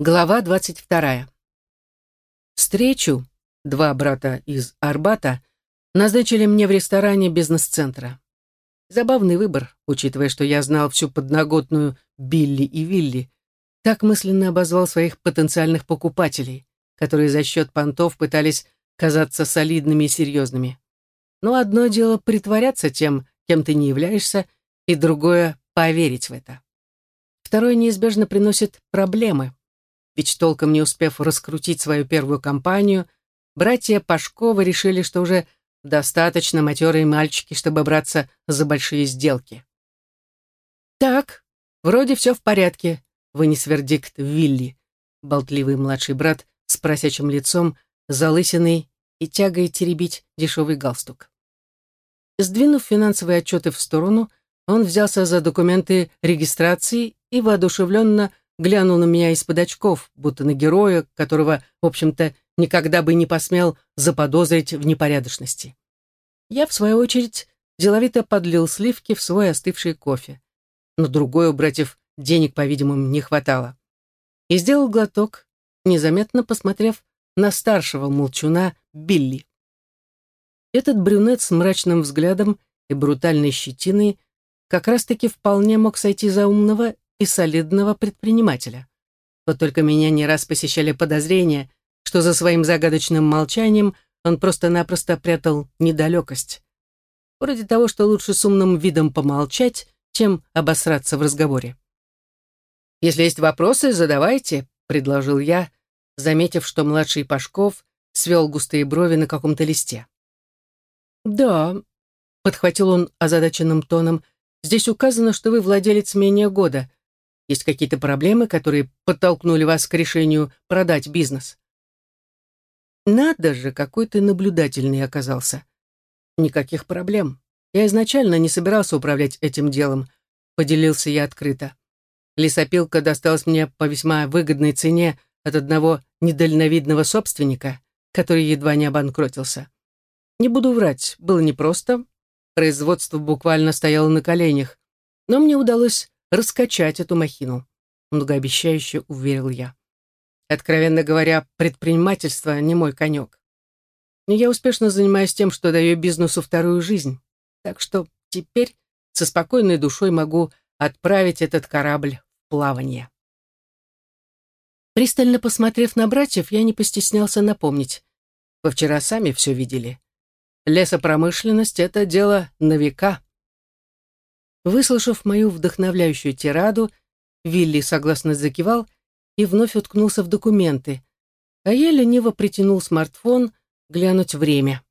Глава 22. Встречу, два брата из Арбата, назначили мне в ресторане бизнес-центра. Забавный выбор, учитывая, что я знал всю подноготную Билли и Вилли. Так мысленно обозвал своих потенциальных покупателей, которые за счет понтов пытались казаться солидными и серьезными. Но одно дело притворяться тем, кем ты не являешься, и другое — поверить в это. Второе неизбежно приносит проблемы. Ведь толком не успев раскрутить свою первую кампанию, братья Пашковы решили, что уже достаточно матерые мальчики, чтобы браться за большие сделки. «Так, вроде все в порядке», — вынес вердикт Вилли, болтливый младший брат с просячим лицом, залысиной и тягой теребить дешевый галстук. Сдвинув финансовые отчеты в сторону, он взялся за документы регистрации и воодушевленно глянул на меня из-под очков, будто на героя, которого, в общем-то, никогда бы не посмел заподозрить в непорядочности. Я, в свою очередь, деловито подлил сливки в свой остывший кофе. Но другой у братьев денег, по-видимому, не хватало. И сделал глоток, незаметно посмотрев на старшего молчуна Билли. Этот брюнет с мрачным взглядом и брутальной щетиной как раз-таки вполне мог сойти за умного и солидного предпринимателя. Вот только меня не раз посещали подозрения, что за своим загадочным молчанием он просто-напросто прятал недалекость. Вроде того, что лучше с умным видом помолчать, чем обосраться в разговоре. «Если есть вопросы, задавайте», — предложил я, заметив, что младший Пашков свел густые брови на каком-то листе. «Да», — подхватил он озадаченным тоном, «здесь указано, что вы владелец менее года. Есть какие-то проблемы, которые подтолкнули вас к решению продать бизнес?» «Надо же, какой ты наблюдательный оказался!» «Никаких проблем. Я изначально не собирался управлять этим делом», — поделился я открыто. Лесопилка досталась мне по весьма выгодной цене от одного недальновидного собственника, который едва не обанкротился. Не буду врать, было непросто. Производство буквально стояло на коленях, но мне удалось раскачать эту махину. Многообещающе уверил я. Откровенно говоря, предпринимательство не мой конек. Но я успешно занимаюсь тем, что даю бизнесу вторую жизнь. Так что теперь со спокойной душой могу отправить этот корабль в плавание. Пристально посмотрев на братьев, я не постеснялся напомнить. Вы вчера сами все видели. Лесопромышленность — это дело на века. Выслушав мою вдохновляющую тираду, Вилли согласно закивал и вновь уткнулся в документы, а я лениво притянул смартфон глянуть время.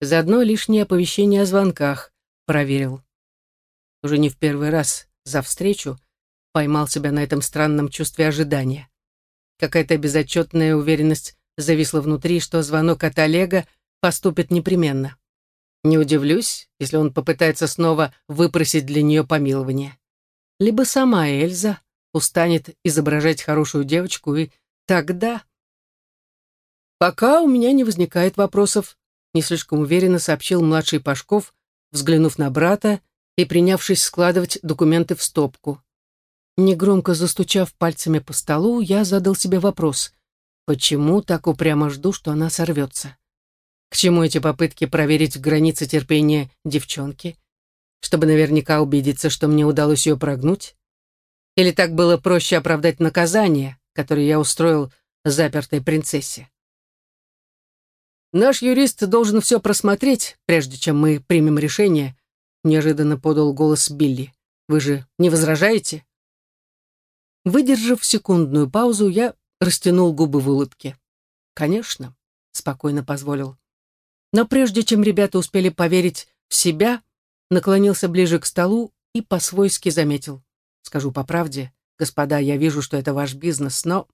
Заодно лишнее оповещение о звонках проверил. Уже не в первый раз за встречу поймал себя на этом странном чувстве ожидания. Какая-то безотчетная уверенность зависла внутри, что звонок от Олега поступит непременно. Не удивлюсь, если он попытается снова выпросить для нее помилование. Либо сама Эльза устанет изображать хорошую девочку, и тогда... «Пока у меня не возникает вопросов», — не слишком уверенно сообщил младший Пашков, взглянув на брата и принявшись складывать документы в стопку. Негромко застучав пальцами по столу, я задал себе вопрос, почему так упрямо жду, что она сорвется? К чему эти попытки проверить границы терпения девчонки? Чтобы наверняка убедиться, что мне удалось ее прогнуть? Или так было проще оправдать наказание, которое я устроил запертой принцессе? Наш юрист должен все просмотреть, прежде чем мы примем решение, неожиданно подал голос Билли. Вы же не возражаете? Выдержав секундную паузу, я растянул губы в улыбке. Конечно, спокойно позволил. Но прежде чем ребята успели поверить в себя, наклонился ближе к столу и по-свойски заметил. Скажу по правде, господа, я вижу, что это ваш бизнес, но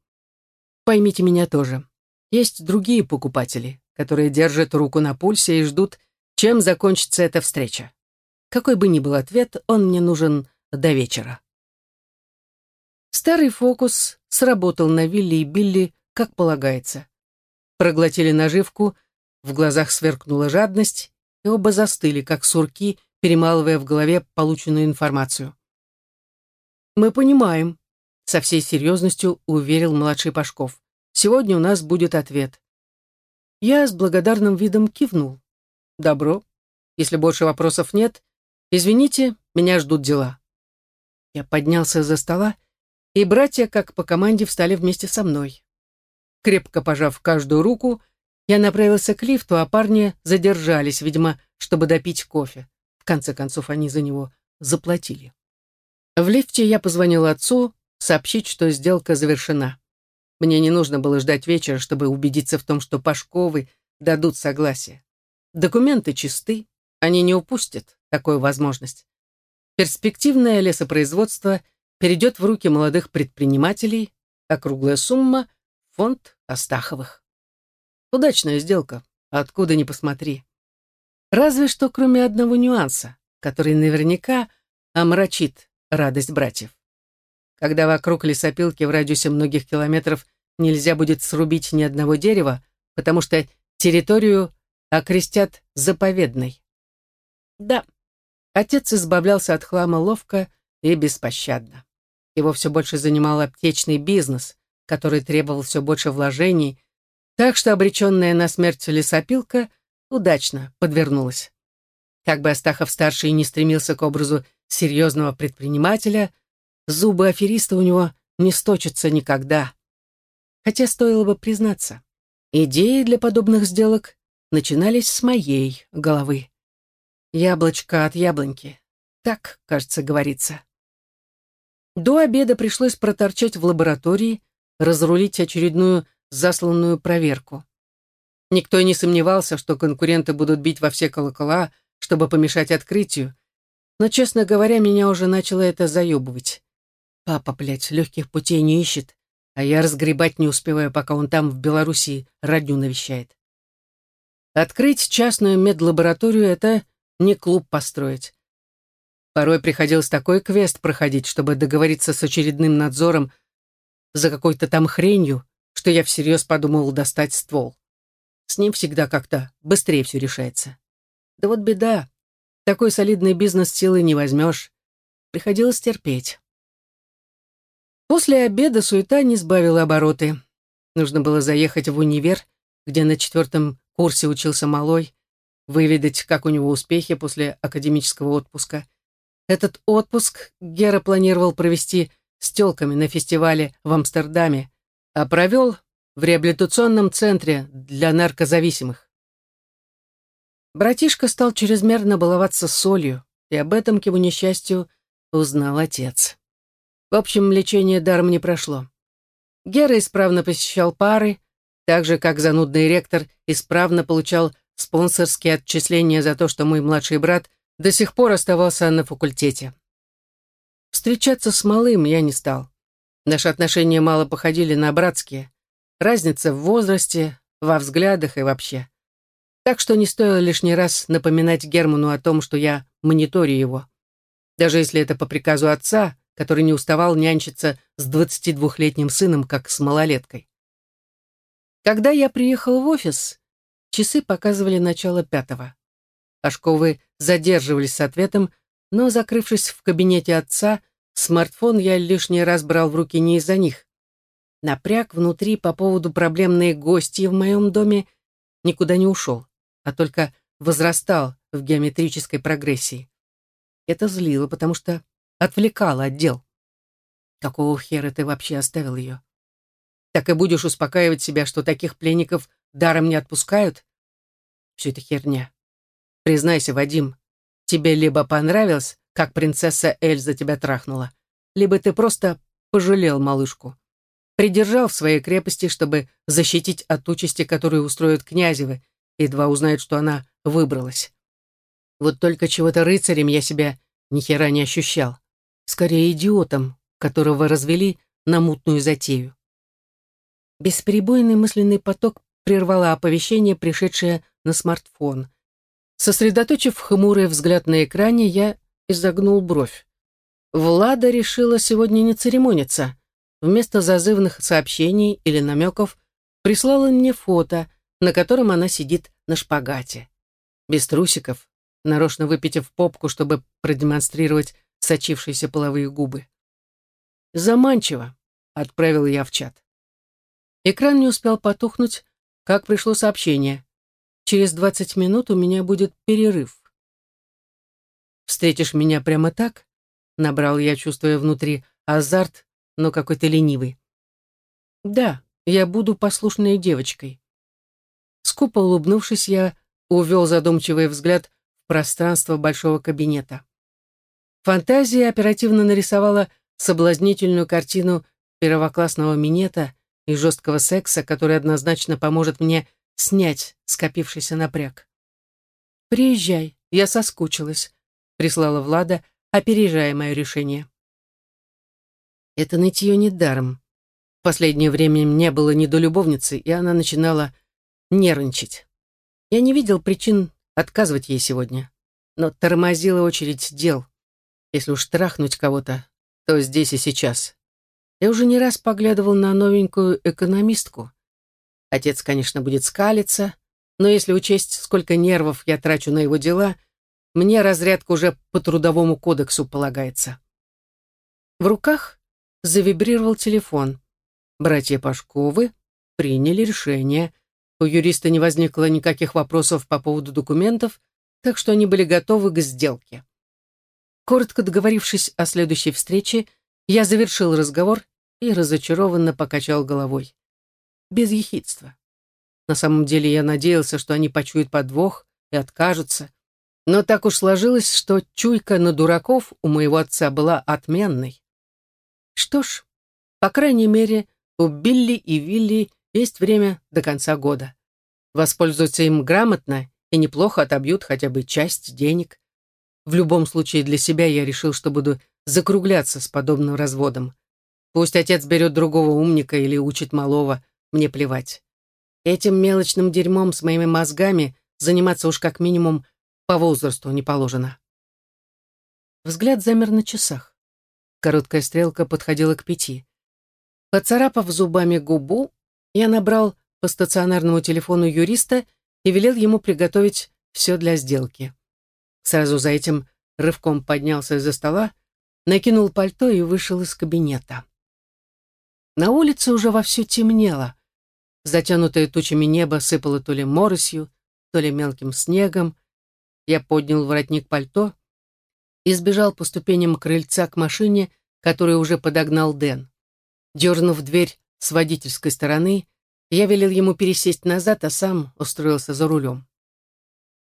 поймите меня тоже. Есть другие покупатели, которые держат руку на пульсе и ждут, чем закончится эта встреча. Какой бы ни был ответ, он мне нужен до вечера. Старый фокус сработал на Вилли и Билли, как полагается. Проглотили наживку в глазах сверкнула жадность, и оба застыли, как сурки, перемалывая в голове полученную информацию. «Мы понимаем», со всей серьезностью уверил младший Пашков. «Сегодня у нас будет ответ». Я с благодарным видом кивнул. «Добро. Если больше вопросов нет, извините, меня ждут дела». Я поднялся за стола, и братья, как по команде, встали вместе со мной. Крепко пожав каждую руку, я направился к лифту, а парни задержались, видимо, чтобы допить кофе. В конце концов, они за него заплатили. В лифте я позвонил отцу, сообщить, что сделка завершена. Мне не нужно было ждать вечера, чтобы убедиться в том, что Пашковы дадут согласие. Документы чисты, они не упустят такую возможность. Перспективное лесопроизводство перейдет в руки молодых предпринимателей, а круглая сумма — фонд Астаховых. Удачная сделка, откуда ни посмотри. Разве что кроме одного нюанса, который наверняка омрачит радость братьев. Когда вокруг лесопилки в радиусе многих километров нельзя будет срубить ни одного дерева, потому что территорию окрестят заповедной. Да, отец избавлялся от хлама ловко и беспощадно. Его все больше занимал аптечный бизнес, который требовал все больше вложений, так что обреченная на смерть лесопилка удачно подвернулась. Как бы Астахов-старший не стремился к образу серьезного предпринимателя, зубы афериста у него не сточатся никогда. Хотя стоило бы признаться, идеи для подобных сделок начинались с моей головы. Яблочко от яблоньки. Так, кажется, говорится. До обеда пришлось проторчать в лаборатории, разрулить очередную засланную проверку. Никто и не сомневался, что конкуренты будут бить во все колокола, чтобы помешать открытию, но, честно говоря, меня уже начало это заебывать. Папа, блядь, легких путей не ищет, а я разгребать не успеваю, пока он там в Белоруссии родню навещает. Открыть частную медлабораторию — это не клуб построить. Порой приходилось такой квест проходить, чтобы договориться с очередным надзором за какой-то там хренью, что я всерьез подумал достать ствол. С ним всегда как-то быстрее все решается. Да вот беда. Такой солидный бизнес силы не возьмешь. Приходилось терпеть. После обеда суета не сбавила обороты. Нужно было заехать в универ, где на четвертом курсе учился малой, выведать, как у него успехи после академического отпуска. Этот отпуск Гера планировал провести с телками на фестивале в Амстердаме, а провел в реабилитационном центре для наркозависимых. Братишка стал чрезмерно баловаться солью, и об этом, к его несчастью, узнал отец. В общем, лечение даром не прошло. Гера исправно посещал пары, так же, как занудный ректор исправно получал спонсорские отчисления за то, что мой младший брат до сих пор оставался на факультете. Встречаться с малым я не стал. Наши отношения мало походили на братские. Разница в возрасте, во взглядах и вообще. Так что не стоило лишний раз напоминать Герману о том, что я мониторю его. Даже если это по приказу отца, который не уставал нянчиться с 22-летним сыном, как с малолеткой. Когда я приехал в офис, часы показывали начало пятого. Пашковы задерживались с ответом, но, закрывшись в кабинете отца, Смартфон я лишний раз брал в руки не из-за них. Напряг внутри по поводу проблемные гости в моем доме никуда не ушел, а только возрастал в геометрической прогрессии. Это злило, потому что отвлекало от дел. Какого хера ты вообще оставил ее? Так и будешь успокаивать себя, что таких пленников даром не отпускают? Все это херня. Признайся, Вадим, тебе либо понравилось, как принцесса Эльза тебя трахнула, либо ты просто пожалел малышку. Придержал в своей крепости, чтобы защитить от участи, которую устроят князевы, едва узнают, что она выбралась. Вот только чего-то рыцарем я себя ни хера не ощущал. Скорее идиотом, которого развели на мутную затею. Бесперебойный мысленный поток прервало оповещение, пришедшее на смартфон. Сосредоточив хмурый взгляд на экране, я изогнул бровь. Влада решила сегодня не церемониться. Вместо зазывных сообщений или намеков прислала мне фото, на котором она сидит на шпагате. Без трусиков, нарочно выпитив попку, чтобы продемонстрировать сочившиеся половые губы. Заманчиво, отправил я в чат. Экран не успел потухнуть, как пришло сообщение. Через двадцать минут у меня будет перерыв. «Встретишь меня прямо так?» — набрал я, чувствуя внутри азарт, но какой-то ленивый. «Да, я буду послушной девочкой». Скупо улыбнувшись, я увел задумчивый взгляд в пространство большого кабинета. Фантазия оперативно нарисовала соблазнительную картину первоклассного минета и жесткого секса, который однозначно поможет мне снять скопившийся напряг. «Приезжай, я соскучилась», — прислала Влада, опережая мое решение. Это нытье не даром. В последнее время не было ни до любовницы, и она начинала нервничать. Я не видел причин отказывать ей сегодня, но тормозила очередь дел. Если уж трахнуть кого-то, то здесь и сейчас. Я уже не раз поглядывал на новенькую экономистку. Отец, конечно, будет скалиться, но если учесть, сколько нервов я трачу на его дела, мне разрядка уже по трудовому кодексу полагается. В руках завибрировал телефон. Братья Пашковы приняли решение. У юриста не возникло никаких вопросов по поводу документов, так что они были готовы к сделке. Коротко договорившись о следующей встрече, я завершил разговор и разочарованно покачал головой. Без ехидства. На самом деле я надеялся, что они почуют подвох и откажутся. Но так уж сложилось, что чуйка на дураков у моего отца была отменной. Что ж, по крайней мере, у Билли и Вилли есть время до конца года. Воспользуются им грамотно и неплохо отобьют хотя бы часть денег. В любом случае для себя я решил, что буду закругляться с подобным разводом. Пусть отец берет другого умника или учит малого, мне плевать. Этим мелочным дерьмом с моими мозгами заниматься уж как минимум по возрасту не положено. Взгляд замер на часах. Короткая стрелка подходила к пяти. Поцарапав зубами губу, я набрал по стационарному телефону юриста и велел ему приготовить все для сделки. Сразу за этим рывком поднялся из-за стола, накинул пальто и вышел из кабинета. На улице уже вовсю темнело. Затянутое тучами небо сыпало то ли моросью, то ли мелким снегом. Я поднял воротник пальто и сбежал по ступеням крыльца к машине, которую уже подогнал Дэн. Дернув дверь с водительской стороны, я велел ему пересесть назад, а сам устроился за рулем.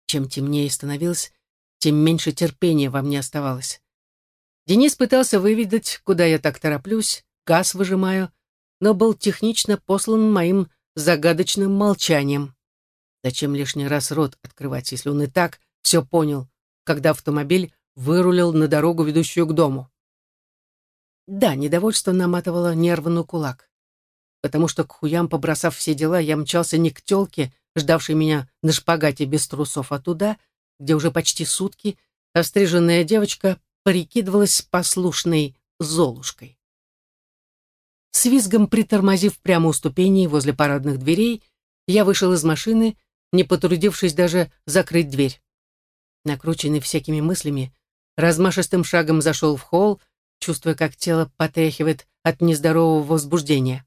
Чем темнее становилось, тем меньше терпения во мне оставалось. Денис пытался выведать, куда я так тороплюсь, газ выжимаю, но был технично послан моим загадочным молчанием. Зачем лишний раз рот открывать, если он и так все понял, когда автомобиль вырулил на дорогу, ведущую к дому. Да, недовольство наматывало нервы на кулак, потому что к хуям, побросав все дела, я мчался не к тёлке, ждавшей меня на шпагате без трусов, а туда, где уже почти сутки остриженная девочка прикидывалась послушной Золушкой. С визгом притормозив прямо у ступеней возле парадных дверей, я вышел из машины, не потрудившись даже закрыть дверь. Накрученный всякими мыслями, размашистым шагом зашел в холл, чувствуя, как тело потряхивает от нездорового возбуждения.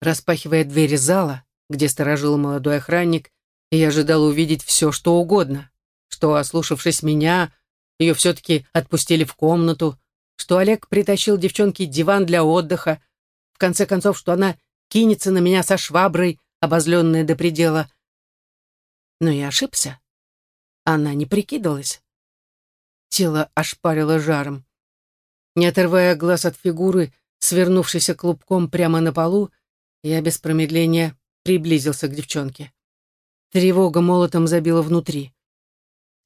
Распахивая двери зала, где сторожил молодой охранник, я ожидал увидеть все, что угодно, что, ослушавшись меня, ее все-таки отпустили в комнату, что Олег притащил девчонке диван для отдыха, в конце концов, что она кинется на меня со шваброй, обозленная до предела. Но я ошибся. Она не прикидывалась. Тело ошпарило жаром. Не отрывая глаз от фигуры, свернувшейся клубком прямо на полу, я без промедления приблизился к девчонке. Тревога молотом забила внутри.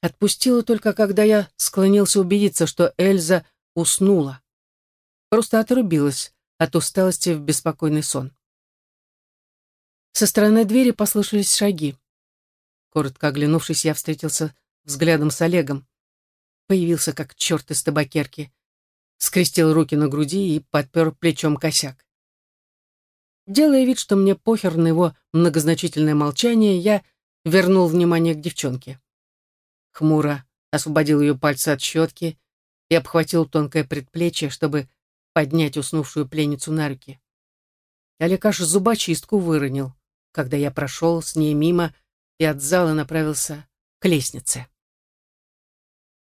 Отпустила только, когда я склонился убедиться, что Эльза уснула. Просто отрубилась от усталости в беспокойный сон. Со стороны двери послышались шаги. Коротко оглянувшись, я встретился взглядом с Олегом появился как черт из табакерки, скрестил руки на груди и подпер плечом косяк. Делая вид, что мне похер на его многозначительное молчание, я вернул внимание к девчонке. Хмуро освободил ее пальцы от щетки и обхватил тонкое предплечье, чтобы поднять уснувшую пленницу на руки. Олег аж зубочистку выронил, когда я прошел с ней мимо и от зала направился к лестнице.